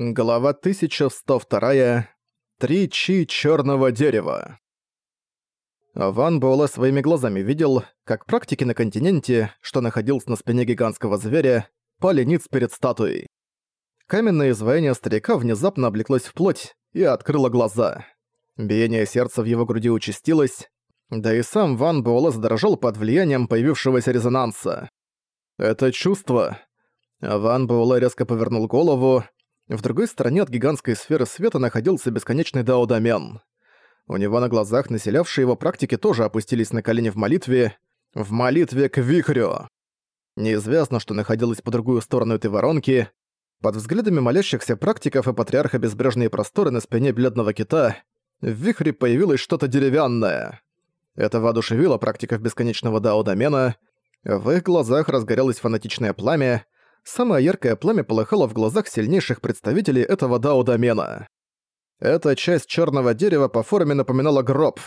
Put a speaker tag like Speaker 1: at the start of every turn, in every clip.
Speaker 1: Глава 1102. Три чи черного дерева. Ван Буэлэ своими глазами видел, как практики на континенте, что находился на спине гигантского зверя, пали ниц перед статуей. Каменное изваяние старика внезапно облеклось в плоть и открыло глаза. Биение сердца в его груди участилось, да и сам Ван Буэлэ задрожал под влиянием появившегося резонанса. Это чувство... Ван Буэлэ резко повернул голову, в другой стороне от гигантской сферы света находился бесконечный дао-домен. У него на глазах населявшие его практики тоже опустились на колени в молитве, в молитве к вихрю. Неизвестно, что находилось по другую сторону этой воронки. Под взглядами молящихся практиков и патриарха безбрежные просторы на спине бледного кита в вихре появилось что-то деревянное. Это воодушевило практиков бесконечного дао-домена. В их глазах разгорелось фанатичное пламя, самое яркое пламя полыхало в глазах сильнейших представителей этого дао-домена. Эта часть черного дерева по форме напоминала гроб.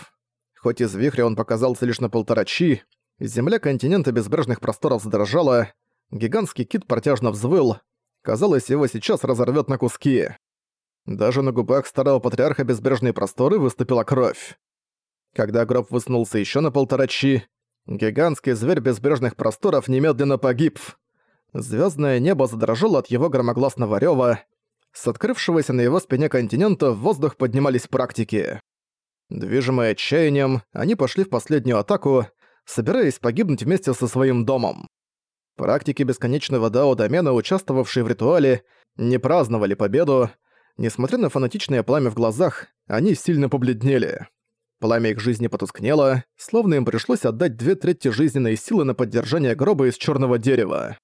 Speaker 1: Хоть из вихря он показался лишь на полтора чи, земля континента безбрежных просторов задрожала, гигантский кит протяжно взвыл, казалось, его сейчас разорвет на куски. Даже на губах старого патриарха безбрежные просторы выступила кровь. Когда гроб высунулся еще на полтора чи, гигантский зверь безбрежных просторов немедленно погиб. Звездное небо задрожало от его громогласного рёва. С открывшегося на его спине континента в воздух поднимались практики. Движимые отчаянием, они пошли в последнюю атаку, собираясь погибнуть вместе со своим домом. Практики бесконечного дао-домена, участвовавшие в ритуале, не праздновали победу. Несмотря на фанатичное пламя в глазах, они сильно побледнели. Пламя их жизни потускнело, словно им пришлось отдать две трети жизненной силы на поддержание гроба из черного дерева.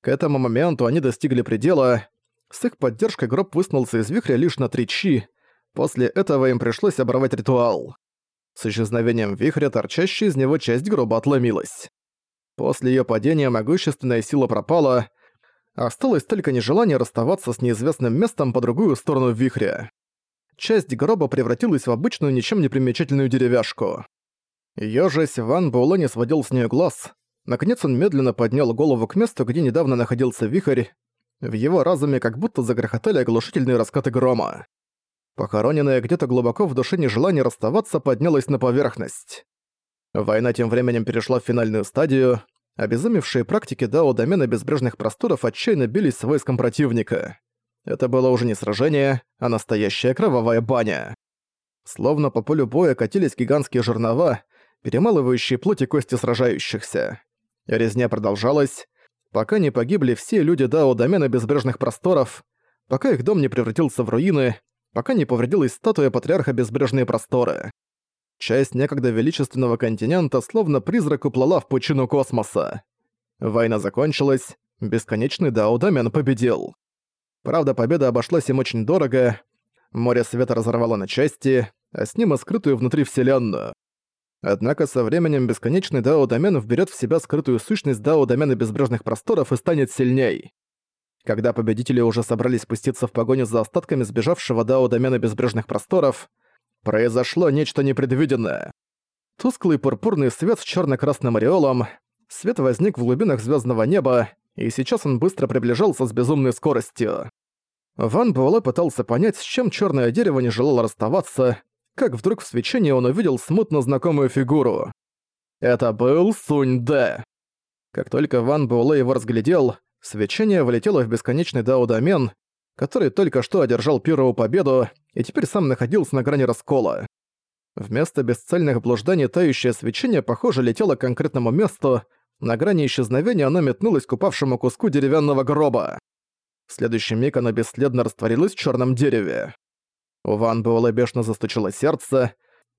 Speaker 1: К этому моменту они достигли предела. С их поддержкой гроб высунулся из вихря лишь на три чи. После этого им пришлось оборвать ритуал. С исчезновением вихря торчащая из него часть гроба отломилась. После её падения могущественная сила пропала, осталось только нежелание расставаться с неизвестным местом по другую сторону вихря. Часть гроба превратилась в обычную ничем не примечательную деревяшку. Ёжись, Ван Буэлэ не сводил с неё глаз, Наконец он медленно поднял голову к месту, где недавно находился вихрь. В его разуме как будто загрохотали оглушительные раскаты грома. Похороненное где-то глубоко в душе нежелание расставаться поднялось на поверхность. Война тем временем перешла в финальную стадию. Обезумевшие практики Дао домена безбрежных просторов отчаянно бились с войском противника. Это было уже не сражение, а настоящая кровавая баня. Словно по полю боя катились гигантские жернова, перемалывающие плоть и кости сражающихся. Резня продолжалась, пока не погибли все люди Дао домена безбрежных просторов, пока их дом не превратился в руины, пока не повредилась статуя патриарха безбрежные просторы. Часть некогда величественного континента словно призрак уплыла в пучину космоса. Война закончилась, бесконечный Дао домен победил. Правда, победа обошлась им очень дорого, море света разорвало на части, а с ним и скрытую внутри вселенную. Однако со временем бесконечный дао-домен вберет в себя скрытую сущность дао-домена безбрежных просторов и станет сильней. Когда победители уже собрались спуститься в погоню за остатками сбежавшего дао-домена безбрежных просторов, произошло нечто непредвиденное. Тусклый пурпурный свет с черно красным ореолом, свет возник в глубинах звездного неба, и сейчас он быстро приближался с безумной скоростью. Ван Буэлэ пытался понять, с чем черное дерево не желало расставаться, как вдруг в свечении он увидел смутно знакомую фигуру. Это был Сунь Дэ. Как только Ван Буэлэ его разглядел, свечение влетело в бесконечный дао-домен, который только что одержал первую победу и теперь сам находился на грани раскола. Вместо бесцельных блужданий тающее свечение, похоже, летело к конкретному месту, на грани исчезновения оно метнулось к упавшему куску деревянного гроба. В следующий миг оно бесследно растворилось в черном дереве. У Ван Буэлэ бешено застучило сердце.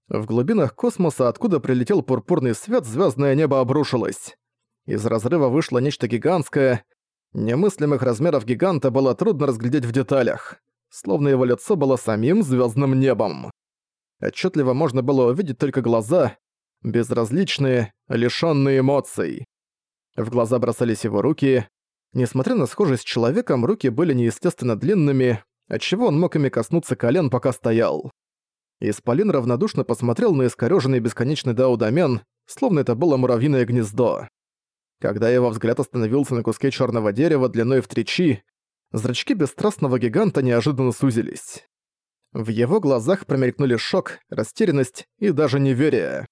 Speaker 1: В глубинах космоса, откуда прилетел пурпурный свет, звездное небо обрушилось. Из разрыва вышло нечто гигантское. Немыслимых размеров гиганта было трудно разглядеть в деталях. Словно его лицо было самим звездным небом. Отчетливо можно было увидеть только глаза, безразличные, лишённые эмоций. В глаза бросались его руки. Несмотря на схожесть с человеком, руки были неестественно длинными, отчего он мог ими коснуться колен, пока стоял. Исполин равнодушно посмотрел на искорёженный бесконечный даудомен, словно это было муравьиное гнездо. Когда его взгляд остановился на куске черного дерева длиной в три чи, Зрачки бесстрастного гиганта неожиданно сузились. В его глазах промелькнули шок, растерянность и даже неверие.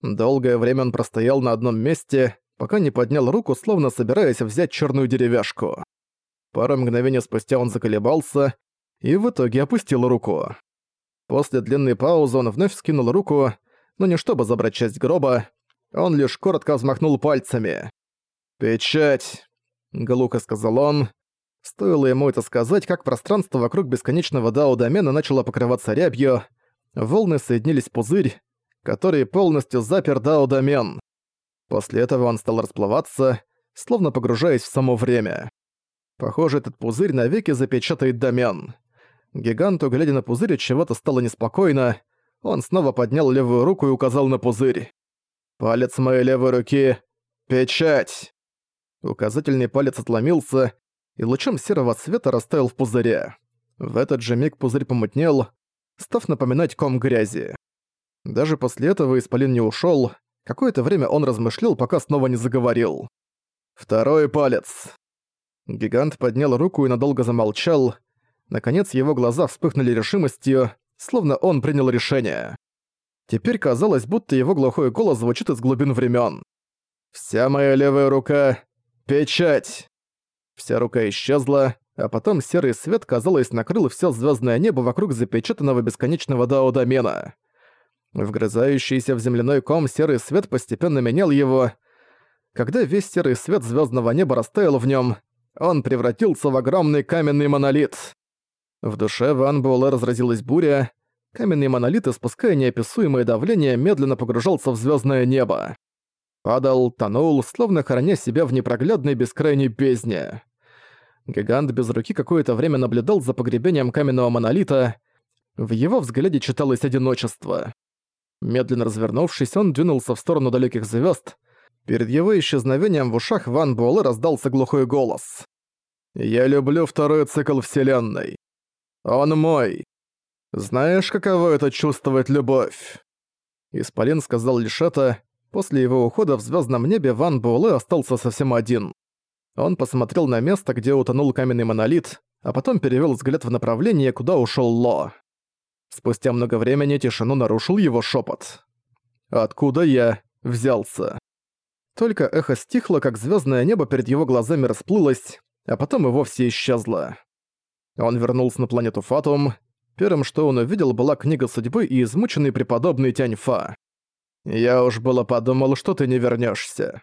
Speaker 1: Долгое время он простоял на одном месте, пока не поднял руку, словно собираясь взять черную деревяшку. Пару мгновений спустя он заколебался и в итоге опустил руку. После длинной паузы он вновь скинул руку, но не чтобы забрать часть гроба, он лишь коротко взмахнул пальцами. «Печать!» — глухо сказал он. Стоило ему это сказать, как пространство вокруг бесконечного дао-домена начало покрываться рябью, волны соединились в пузырь, который полностью запер дао-домен. После этого он стал расплываться, словно погружаясь в само время. Похоже, этот пузырь навеки запечатает домен. Гиганту, глядя на пузырь, чего-то стало неспокойно. Он снова поднял левую руку и указал на пузырь. «Палец моей левой руки — печать!» Указательный палец отломился, и лучом серого цвета растаял в пузыре. В этот же миг пузырь помутнел, став напоминать ком грязи. Даже после этого Исполин не ушёл. Какое-то время он размышлял, пока снова не заговорил. «Второй палец!» Гигант поднял руку и надолго замолчал. Наконец его глаза вспыхнули решимостью, словно он принял решение. Теперь казалось, будто его глухой голос звучит из глубин времен. «Вся моя левая рука — печать!» Вся рука исчезла, а потом серый свет, казалось, накрыл все звездное небо вокруг запечатанного бесконечного дао-домена. Вгрызающийся в земляной ком серый свет постепенно менял его. Когда весь серый свет звездного неба растаял в нем, он превратился в огромный каменный монолит. В душе Ван Буэлэ разразилась буря. Каменный монолит, испуская неописуемое давление, медленно погружался в звездное небо. Падал, тонул, словно храня себя в непроглядной бескрайней бездне. Гигант без руки какое-то время наблюдал за погребением каменного монолита. В его взгляде читалось одиночество. Медленно развернувшись, он двинулся в сторону далеких звезд. Перед его исчезновением в ушах Ван Буэлэ раздался глухой голос. «Я люблю второй цикл Вселенной. Он мой. Знаешь, каково это чувствовать любовь?» Исполин сказал лишь это. После его ухода в звездном небе Ван Буэлэ остался совсем один. Он посмотрел на место, где утонул каменный монолит, а потом перевел взгляд в направление, куда ушел Ло. Спустя много времени тишину нарушил его шепот. «Откуда я взялся?» Только эхо стихло, как звездное небо перед его глазами расплылось, а потом и вовсе исчезло. Он вернулся на планету Фатум. Первым, что он увидел, была книга судьбы и измученный преподобный Тяньфа. «Я уж было подумал, что ты не вернешься.